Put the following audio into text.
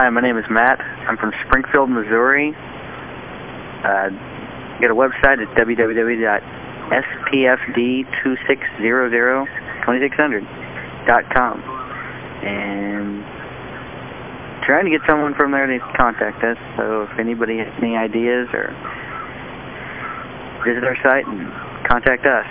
Hi, my name is Matt. I'm from Springfield, Missouri. Uh, got a website at www.spfd26002600.com. And trying to get someone from there to contact us. So if anybody has any ideas or visit our site and contact us.